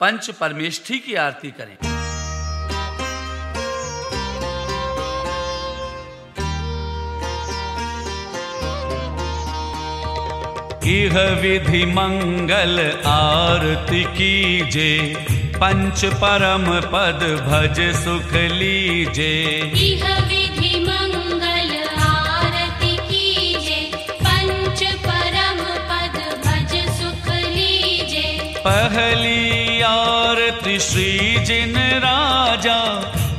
पंच परमेष्ठी की आरती करें। इह विधि मंगल आरती कीजे पंच परम पद भज सुख लीजे। पहली आरती श्री जिन राजा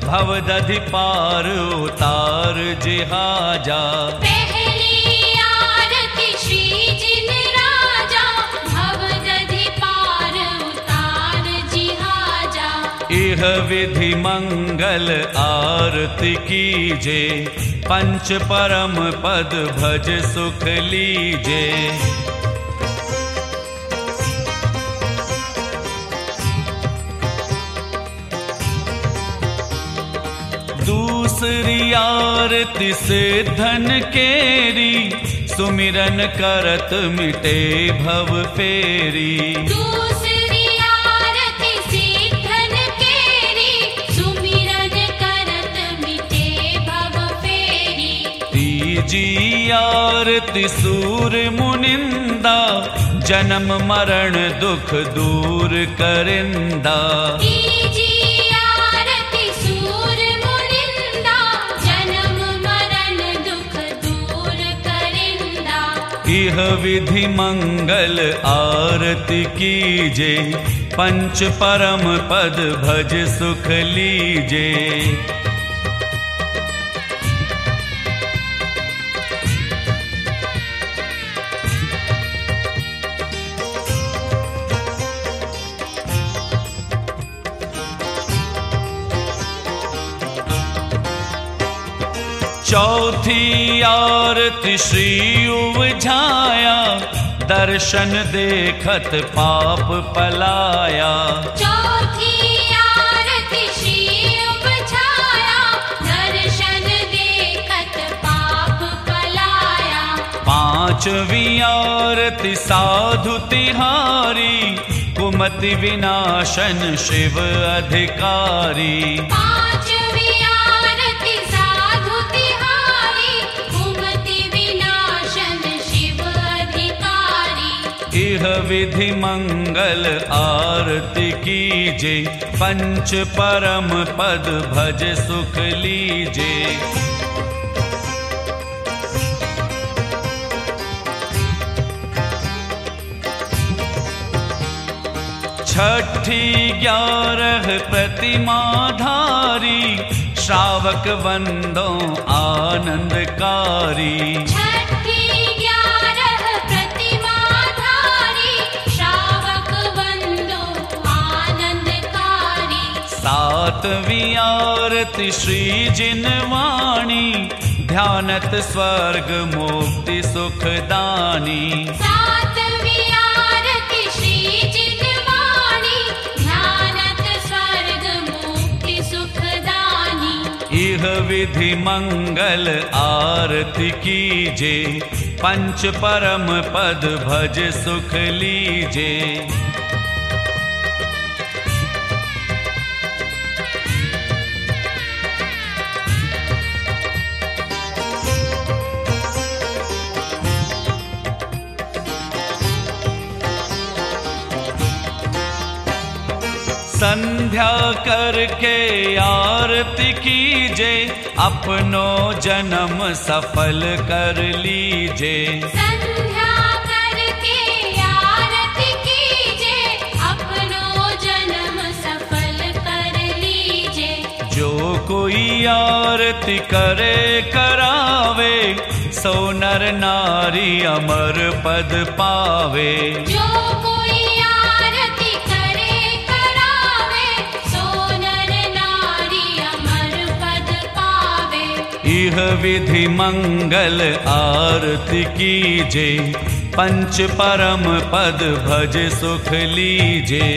भवदधि पार उतार जिहाजा। पहली आरती श्री जिन राजा भवदधि पार उतार जिहाजा। इह विधि मंगल आरती कीजे पंच परम पद भज सुख लीजे। दूसरी आरती से धन केरी सुमिरन करत मिटे भव फेरी। दूसरी आरती से धन केरी सुमिरन करत मिटे भव फेरी। तीजी आरती सूर मुनिंदा जन्म मरण दुख दूर करिंदा। तीजी इह विधि मंगल आरती कीजे पंच परम पद भज सुख लीजे। चौथी आरती श्री उवझाया दर्शन देखत पाप पलाया। चौथी आरती श्री उपछाया दर्शन देखत पाप पलाया। पांचवी आरती साधु तिहारी कुमति विनाशन शिव अधिकारी इह विधि मंगल आरती कीजे पंच परम पद भज सुख लीजे छठी ग्यारह प्रतिमाधारी, श्रावक वंदो आनंदकारी। सातवीं आरती श्री जिनवाणी ध्यानत स्वर्ग मुक्ति सुखदानी सातवी आरती श्री जिनवाणी ध्यानत स्वर्ग मुक्ति सुखदानी इह विधि मंगल आरती कीजे पंच परम पद भज सुख लीजे। संध्या करके आरती कीजे अपनो जन्म सफल कर लीजे संध्या करके आरती कीजे अपनो जन्म सफल कर लीजे जो कोई आरती करे करावे सो नर नारी अमर पद पावे। जो कोई विधि मंगल आरती कीजे पंच परम पद भज सुख लीजे।